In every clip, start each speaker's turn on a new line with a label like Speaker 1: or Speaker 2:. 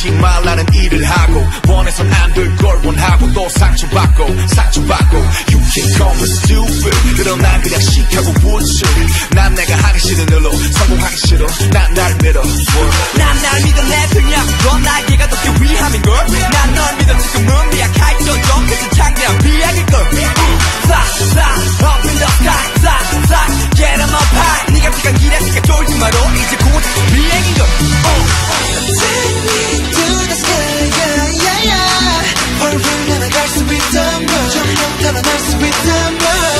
Speaker 1: 하지 말라는 일을 하고 원해선 안될걸 원하고 또 상처받고 상처받고. You can call me stupid. 그러나 그냥 시카고 부츠 난 내가 하기 싫은 일로 성공하기 싫어. 난 날 믿어.
Speaker 2: 난 날 믿어 내 등이야. 넌 time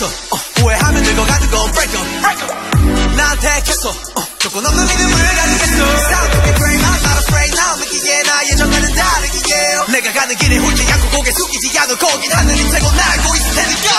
Speaker 2: 알겠어. 어, 오해하면 늙어 가는 건 break up, break up. 나한테 택했어 어, 조건 없는 믿음을 가지겠어. Sound of it great, I'm not afraid. now 느끼기에 나 예전과는 다르기에. 내가 가는 길에 홀지 않고 고개 숙이지 않을 거긴 하늘이 최고 날 알고 있을 테니까